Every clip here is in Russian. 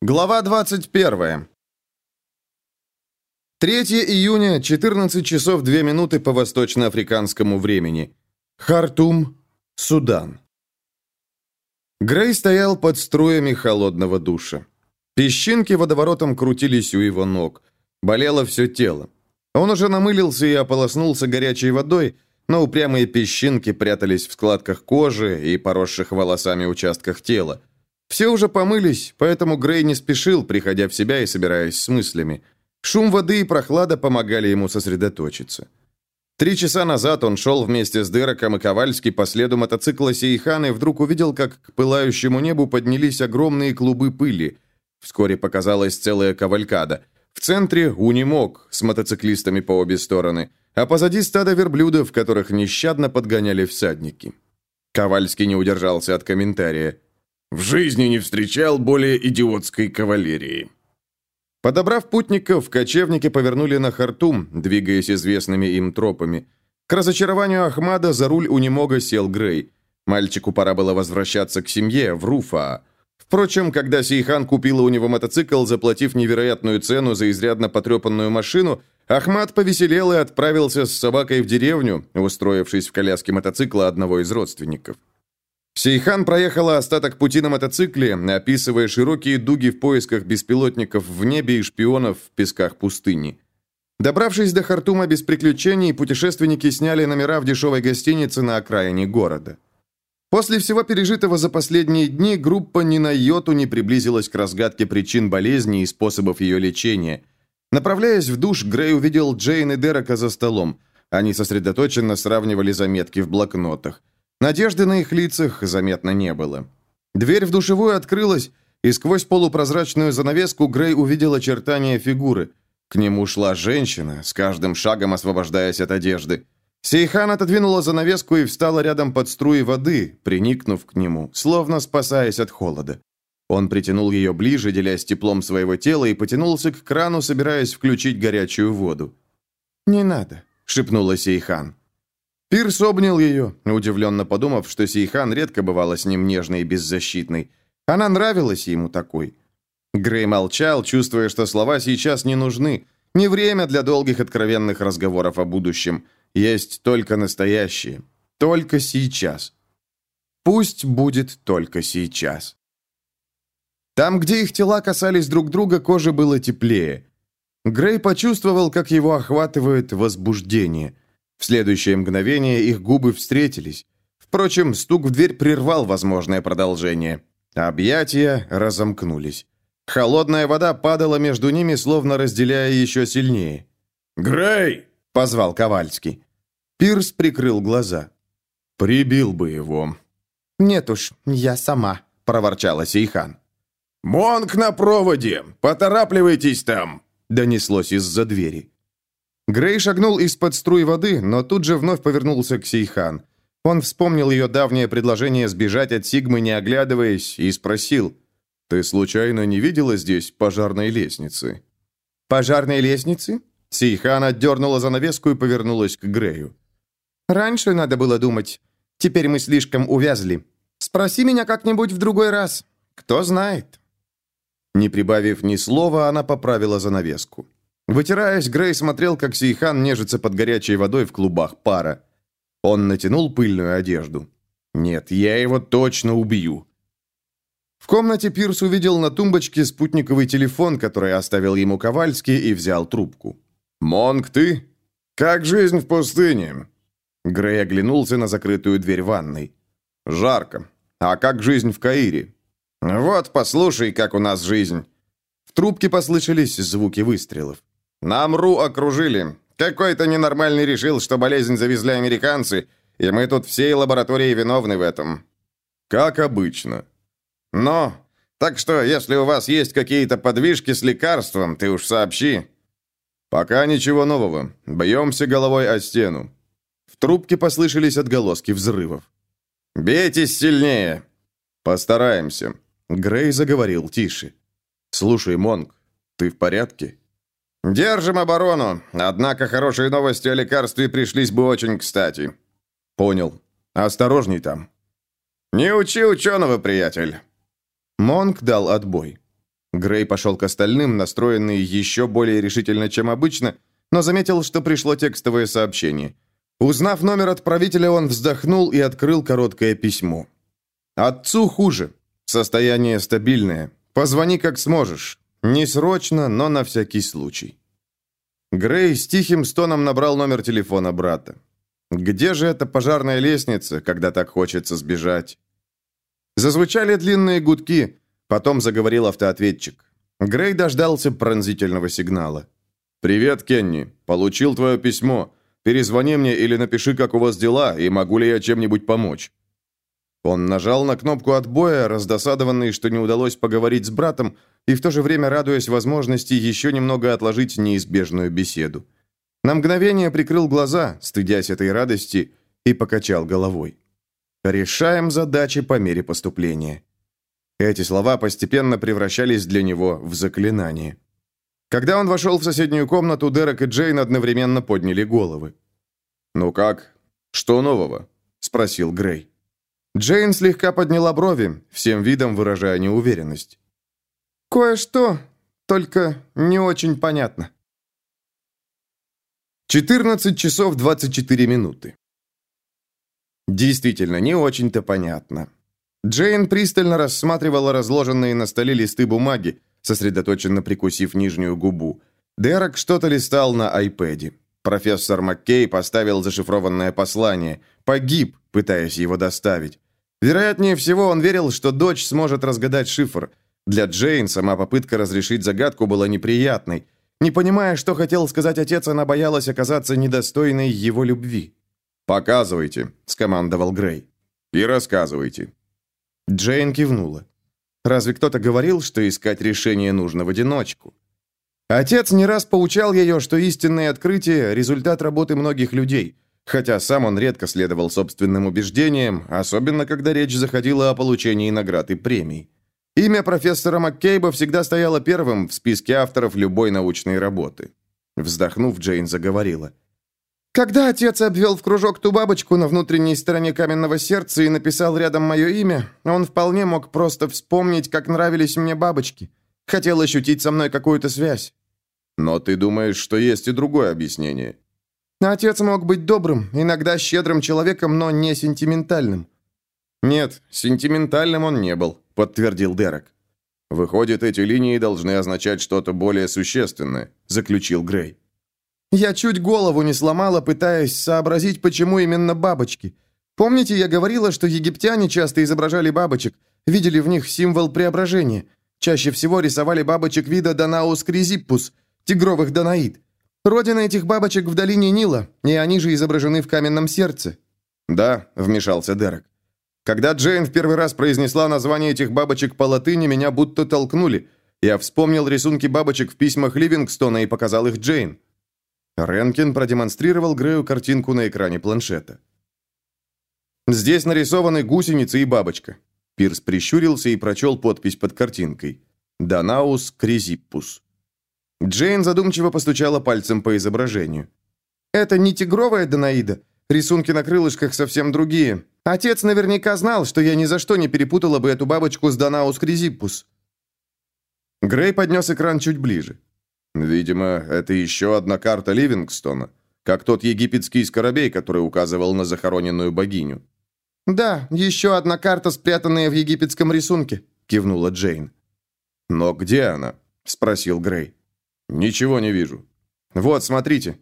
Глава 21. 3 июня, 14 часов 2 минуты по восточноафриканскому времени. Хартум, Судан. Грей стоял под струями холодного душа. Песчинки водоворотом крутились у его ног. Болело все тело. Он уже намылился и ополоснулся горячей водой, но упрямые песчинки прятались в складках кожи и поросших волосами участках тела. Все уже помылись, поэтому Грей не спешил, приходя в себя и собираясь с мыслями. Шум воды и прохлада помогали ему сосредоточиться. Три часа назад он шел вместе с Дереком и Ковальски по следу мотоцикла Сейхан и вдруг увидел, как к пылающему небу поднялись огромные клубы пыли. Вскоре показалась целая кавалькада. В центре унимок с мотоциклистами по обе стороны, а позади стадо верблюдов, которых нещадно подгоняли всадники. Ковальский не удержался от комментария. В жизни не встречал более идиотской кавалерии. Подобрав путников, кочевники повернули на Хартум, двигаясь известными им тропами. К разочарованию Ахмада за руль у немога сел Грей. Мальчику пора было возвращаться к семье, в Руфа. Впрочем, когда Сейхан купила у него мотоцикл, заплатив невероятную цену за изрядно потрепанную машину, Ахмад повеселел и отправился с собакой в деревню, устроившись в коляске мотоцикла одного из родственников. Сейхан проехала остаток пути на мотоцикле, описывая широкие дуги в поисках беспилотников в небе и шпионов в песках пустыни. Добравшись до Хартума без приключений, путешественники сняли номера в дешевой гостинице на окраине города. После всего пережитого за последние дни группа ни на йоту не приблизилась к разгадке причин болезни и способов ее лечения. Направляясь в душ, Грей увидел Джейн и Дерека за столом. Они сосредоточенно сравнивали заметки в блокнотах. Надежды на их лицах заметно не было. Дверь в душевую открылась, и сквозь полупрозрачную занавеску Грей увидел очертания фигуры. К нему шла женщина, с каждым шагом освобождаясь от одежды. Сейхан отодвинула занавеску и встала рядом под струей воды, приникнув к нему, словно спасаясь от холода. Он притянул ее ближе, делясь теплом своего тела, и потянулся к крану, собираясь включить горячую воду. «Не надо», — шепнула Сейхан. Пирс обнял ее, удивленно подумав, что Сейхан редко бывала с ним нежной и беззащитной. Она нравилась ему такой. Грей молчал, чувствуя, что слова сейчас не нужны. Не время для долгих откровенных разговоров о будущем. Есть только настоящее. Только сейчас. Пусть будет только сейчас. Там, где их тела касались друг друга, кожа было теплее. Грей почувствовал, как его охватывает возбуждение – в следующее мгновение их губы встретились. Впрочем, стук в дверь прервал возможное продолжение. Объятия разомкнулись. Холодная вода падала между ними, словно разделяя еще сильнее. «Грей!» — позвал Ковальский. Пирс прикрыл глаза. «Прибил бы его». «Нет уж, я сама», — проворчала Сейхан. «Монк на проводе! Поторапливайтесь там!» — донеслось из-за двери. Грей шагнул из-под струй воды, но тут же вновь повернулся к Сейхан. Он вспомнил ее давнее предложение сбежать от Сигмы, не оглядываясь, и спросил, «Ты случайно не видела здесь пожарной лестницы?» «Пожарной лестницы?» Сейхан отдернула занавеску и повернулась к Грею. «Раньше надо было думать. Теперь мы слишком увязли. Спроси меня как-нибудь в другой раз. Кто знает». Не прибавив ни слова, она поправила занавеску. Вытираясь, Грей смотрел, как Сейхан нежится под горячей водой в клубах пара. Он натянул пыльную одежду. «Нет, я его точно убью». В комнате Пирс увидел на тумбочке спутниковый телефон, который оставил ему Ковальский, и взял трубку. «Монг, ты? Как жизнь в пустыне?» Грей оглянулся на закрытую дверь ванной. «Жарко. А как жизнь в Каире?» «Вот, послушай, как у нас жизнь». В трубке послышались звуки выстрелов. Нам РУ окружили. Какой-то ненормальный решил, что болезнь завезли американцы, и мы тут всей лабораторией виновны в этом. Как обычно. Но, так что, если у вас есть какие-то подвижки с лекарством, ты уж сообщи. Пока ничего нового. Бьемся головой о стену. В трубке послышались отголоски взрывов. «Бейтесь сильнее!» «Постараемся». Грей заговорил тише. «Слушай, Монг, ты в порядке?» «Держим оборону, однако хорошие новости о лекарстве пришлись бы очень кстати». «Понял. Осторожней там». «Не учи ученого, приятель». Монк дал отбой. Грей пошел к остальным, настроенный еще более решительно, чем обычно, но заметил, что пришло текстовое сообщение. Узнав номер отправителя, он вздохнул и открыл короткое письмо. «Отцу хуже. Состояние стабильное. Позвони как сможешь. Не срочно, но на всякий случай». Грей с тихим стоном набрал номер телефона брата. «Где же эта пожарная лестница, когда так хочется сбежать?» Зазвучали длинные гудки, потом заговорил автоответчик. Грей дождался пронзительного сигнала. «Привет, Кенни. Получил твое письмо. Перезвони мне или напиши, как у вас дела, и могу ли я чем-нибудь помочь». Он нажал на кнопку отбоя, раздосадованный, что не удалось поговорить с братом, и в то же время радуясь возможности еще немного отложить неизбежную беседу. На мгновение прикрыл глаза, стыдясь этой радости, и покачал головой. «Решаем задачи по мере поступления». Эти слова постепенно превращались для него в заклинание. Когда он вошел в соседнюю комнату, Дерек и Джейн одновременно подняли головы. «Ну как? Что нового?» – спросил Грей. Джейн слегка подняла брови, всем видом выражая неуверенность. «Кое-что, только не очень понятно». 14 часов 24 минуты. Действительно, не очень-то понятно. Джейн пристально рассматривала разложенные на столе листы бумаги, сосредоточенно прикусив нижнюю губу. Дерек что-то листал на айпэде. Профессор Маккей поставил зашифрованное послание. Погиб, пытаясь его доставить. Вероятнее всего, он верил, что дочь сможет разгадать шифр. Для Джейн сама попытка разрешить загадку была неприятной. Не понимая, что хотел сказать отец, она боялась оказаться недостойной его любви. «Показывайте», — скомандовал Грей. «И рассказывайте». Джейн кивнула. Разве кто-то говорил, что искать решение нужно в одиночку? Отец не раз поучал ее, что истинное открытие – результат работы многих людей – хотя сам он редко следовал собственным убеждениям, особенно когда речь заходила о получении наград и премий. Имя профессора Маккейба всегда стояло первым в списке авторов любой научной работы. Вздохнув, Джейн заговорила. «Когда отец обвел в кружок ту бабочку на внутренней стороне каменного сердца и написал рядом мое имя, он вполне мог просто вспомнить, как нравились мне бабочки. Хотел ощутить со мной какую-то связь». «Но ты думаешь, что есть и другое объяснение?» Отец мог быть добрым, иногда щедрым человеком, но не сентиментальным. Нет, сентиментальным он не был, подтвердил Дерек. Выходит, эти линии должны означать что-то более существенное, заключил Грей. Я чуть голову не сломала, пытаясь сообразить, почему именно бабочки. Помните, я говорила, что египтяне часто изображали бабочек, видели в них символ преображения. Чаще всего рисовали бабочек вида Данаус кризиппус, тигровых данаид. Родина этих бабочек в долине Нила, и они же изображены в каменном сердце». «Да», — вмешался Дерек. «Когда Джейн в первый раз произнесла название этих бабочек по латыни, меня будто толкнули. Я вспомнил рисунки бабочек в письмах Ливингстона и показал их Джейн». Ренкин продемонстрировал Грею картинку на экране планшета. «Здесь нарисованы гусеница и бабочка». Пирс прищурился и прочел подпись под картинкой. «Данаус кризиппус». Джейн задумчиво постучала пальцем по изображению. «Это не тигровая Данаида. Рисунки на крылышках совсем другие. Отец наверняка знал, что я ни за что не перепутала бы эту бабочку с Данаус кризиппус». Грей поднес экран чуть ближе. «Видимо, это еще одна карта Ливингстона, как тот египетский скоробей, который указывал на захороненную богиню». «Да, еще одна карта, спрятанная в египетском рисунке», — кивнула Джейн. «Но где она?» — спросил Грей. «Ничего не вижу». «Вот, смотрите».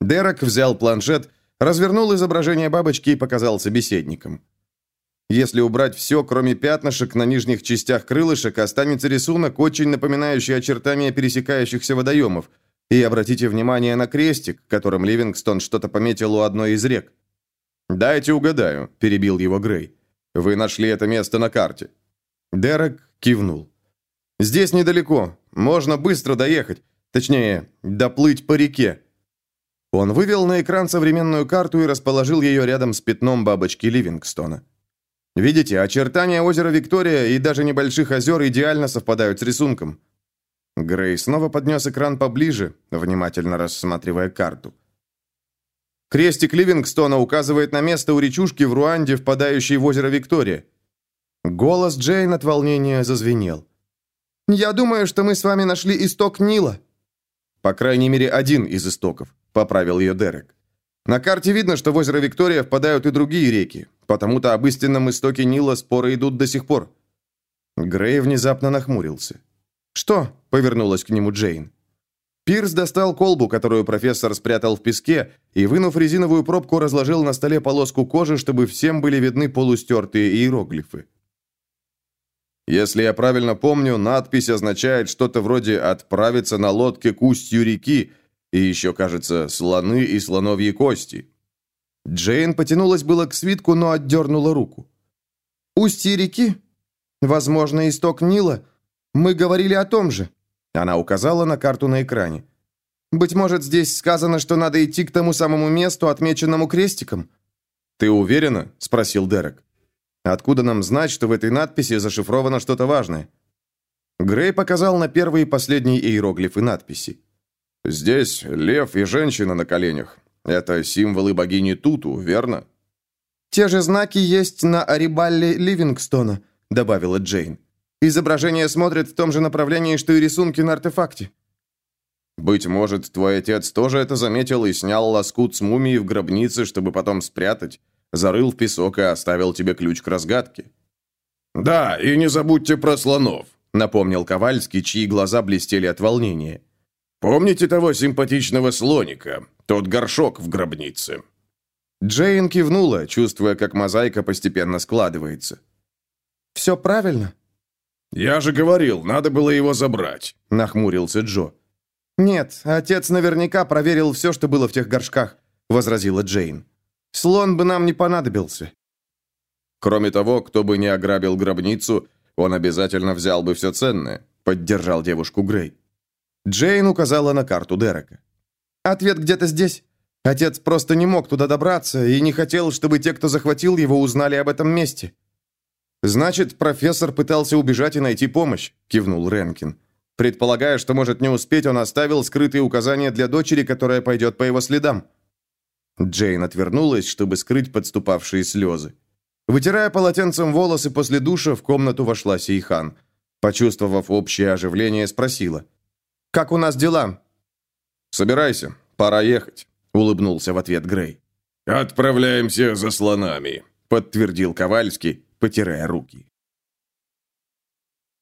Дерек взял планшет, развернул изображение бабочки и показал собеседникам. Если убрать все, кроме пятнышек на нижних частях крылышек, останется рисунок, очень напоминающий очертания пересекающихся водоемов. И обратите внимание на крестик, которым Ливингстон что-то пометил у одной из рек. «Дайте угадаю», – перебил его Грей. «Вы нашли это место на карте». Дерек кивнул. «Здесь недалеко. Можно быстро доехать. Точнее, доплыть по реке. Он вывел на экран современную карту и расположил ее рядом с пятном бабочки Ливингстона. Видите, очертания озера Виктория и даже небольших озер идеально совпадают с рисунком. Грей снова поднес экран поближе, внимательно рассматривая карту. Крестик Ливингстона указывает на место у речушки в Руанде, впадающей в озеро Виктория. Голос Джейн от волнения зазвенел. «Я думаю, что мы с вами нашли исток Нила». «По крайней мере, один из истоков», — поправил ее Дерек. «На карте видно, что в озеро Виктория впадают и другие реки, потому-то об истинном истоке Нила споры идут до сих пор». Грей внезапно нахмурился. «Что?» — повернулась к нему Джейн. Пирс достал колбу, которую профессор спрятал в песке, и, вынув резиновую пробку, разложил на столе полоску кожи, чтобы всем были видны полустертые иероглифы. Если я правильно помню, надпись означает что-то вроде «отправиться на лодке к устью реки» и еще, кажется, «слоны и слоновьи кости». Джейн потянулась было к свитку, но отдернула руку. «Устье реки? Возможно, исток Нила? Мы говорили о том же». Она указала на карту на экране. «Быть может, здесь сказано, что надо идти к тому самому месту, отмеченному крестиком?» «Ты уверена?» – спросил Дерек. Откуда нам знать, что в этой надписи зашифровано что-то важное? Грей показал на первые и последние иероглифы надписи. Здесь лев и женщина на коленях. Это символы богини Туту, верно? Те же знаки есть на Арибалле Ливингстона, добавила Джейн. Изображение смотрит в том же направлении, что и рисунки на артефакте. Быть может, твой отец тоже это заметил и снял лоскут с мумии в гробнице, чтобы потом спрятать зарыл в песок и оставил тебе ключ к разгадке». «Да, и не забудьте про слонов», — напомнил Ковальский, чьи глаза блестели от волнения. «Помните того симпатичного слоника? Тот горшок в гробнице?» Джейн кивнула, чувствуя, как мозаика постепенно складывается. «Все правильно?» «Я же говорил, надо было его забрать», — нахмурился Джо. «Нет, отец наверняка проверил все, что было в тех горшках», — возразила Джейн. Слон бы нам не понадобился. Кроме того, кто бы не ограбил гробницу, он обязательно взял бы все ценное, поддержал девушку Грей. Джейн указала на карту Дерека. Ответ где-то здесь. Отец просто не мог туда добраться и не хотел, чтобы те, кто захватил его, узнали об этом месте. Значит, профессор пытался убежать и найти помощь, кивнул Ренкин. Предполагая, что может не успеть, он оставил скрытые указания для дочери, которая пойдет по его следам. Джейн отвернулась, чтобы скрыть подступавшие слезы. Вытирая полотенцем волосы после душа, в комнату вошла Сейхан. Почувствовав общее оживление, спросила. «Как у нас дела?» «Собирайся, пора ехать», — улыбнулся в ответ Грей. «Отправляемся за слонами», — подтвердил Ковальский, потирая руки.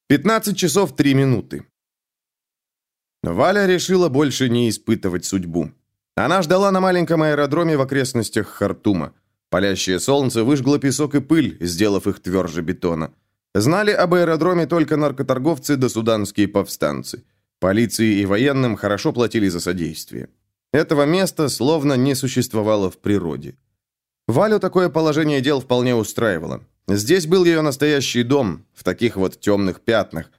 15 часов 3 минуты. Валя решила больше не испытывать судьбу. Она ждала на маленьком аэродроме в окрестностях Хартума. Палящее солнце выжгло песок и пыль, сделав их тверже бетона. Знали об аэродроме только наркоторговцы да суданские повстанцы. Полиции и военным хорошо платили за содействие. Этого места словно не существовало в природе. Валю такое положение дел вполне устраивало. Здесь был ее настоящий дом, в таких вот темных пятнах.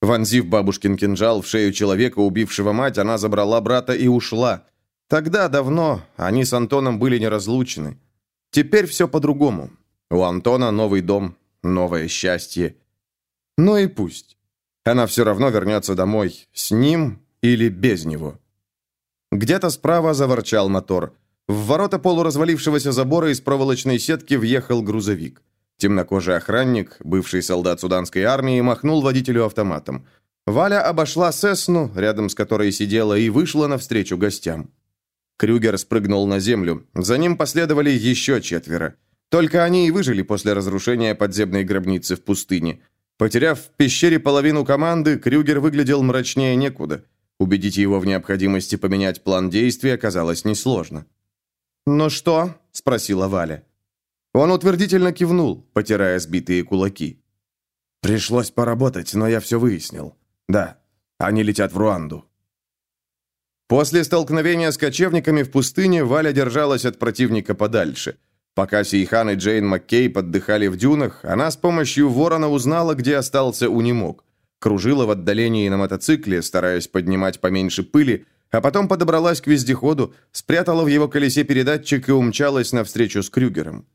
Вонзив бабушкин кинжал в шею человека, убившего мать, она забрала брата и ушла. Тогда, давно, они с Антоном были неразлучны. Теперь все по-другому. У Антона новый дом, новое счастье. Ну и пусть. Она все равно вернется домой, с ним или без него. Где-то справа заворчал мотор. В ворота полуразвалившегося забора из проволочной сетки въехал грузовик. Темнокожий охранник, бывший солдат суданской армии, махнул водителю автоматом. Валя обошла Сесну, рядом с которой сидела, и вышла навстречу гостям. Крюгер спрыгнул на землю. За ним последовали еще четверо. Только они и выжили после разрушения подземной гробницы в пустыне. Потеряв в пещере половину команды, Крюгер выглядел мрачнее некуда. Убедить его в необходимости поменять план действий оказалось несложно. «Ну что?» – спросила Валя. Он утвердительно кивнул, потирая сбитые кулаки. «Пришлось поработать, но я все выяснил. Да, они летят в Руанду». После столкновения с кочевниками в пустыне Валя держалась от противника подальше. Пока Сейхан и Джейн Маккей поддыхали в дюнах, она с помощью ворона узнала, где остался унемог. Кружила в отдалении на мотоцикле, стараясь поднимать поменьше пыли, а потом подобралась к вездеходу, спрятала в его колесе передатчик и умчалась навстречу с Крюгером.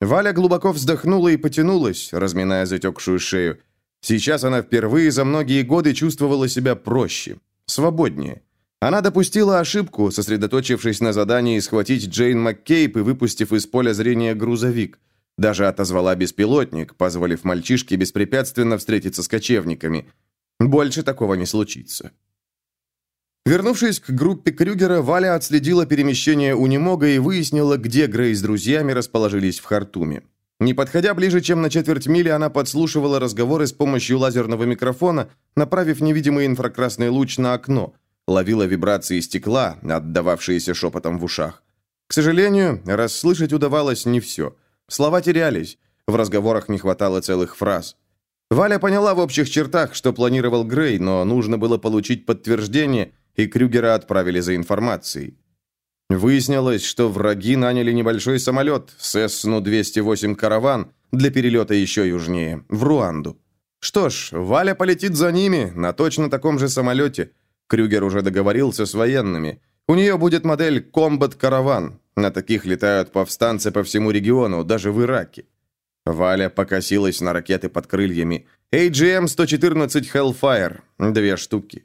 Валя глубоко вздохнула и потянулась, разминая затекшую шею. Сейчас она впервые за многие годы чувствовала себя проще, свободнее. Она допустила ошибку, сосредоточившись на задании схватить Джейн Маккейп и выпустив из поля зрения грузовик. Даже отозвала беспилотник, позволив мальчишке беспрепятственно встретиться с кочевниками. Больше такого не случится. Вернувшись к группе Крюгера, Валя отследила перемещение Унемога и выяснила, где Грей с друзьями расположились в Хартуме. Не подходя ближе, чем на четверть мили, она подслушивала разговоры с помощью лазерного микрофона, направив невидимый инфракрасный луч на окно, ловила вибрации стекла, отдававшиеся шепотом в ушах. К сожалению, расслышать удавалось не все. Слова терялись, в разговорах не хватало целых фраз. Валя поняла в общих чертах, что планировал Грей, но нужно было получить подтверждение, и Крюгера отправили за информацией. Выяснилось, что враги наняли небольшой самолет Сесну-208 «Караван» для перелета еще южнее, в Руанду. Что ж, Валя полетит за ними на точно таком же самолете. Крюгер уже договорился с военными. У нее будет модель «Комбат Караван». На таких летают повстанцы по всему региону, даже в Ираке. Валя покосилась на ракеты под крыльями. AGM-114 Hellfire. Две штуки.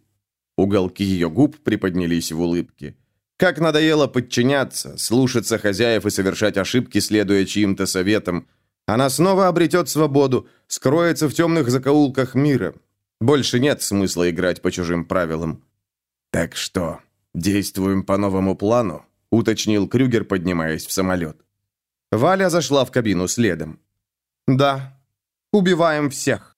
Уголки ее губ приподнялись в улыбке. Как надоело подчиняться, слушаться хозяев и совершать ошибки, следуя чьим-то советам. Она снова обретет свободу, скроется в темных закоулках мира. Больше нет смысла играть по чужим правилам. «Так что, действуем по новому плану?» — уточнил Крюгер, поднимаясь в самолет. Валя зашла в кабину следом. «Да, убиваем всех».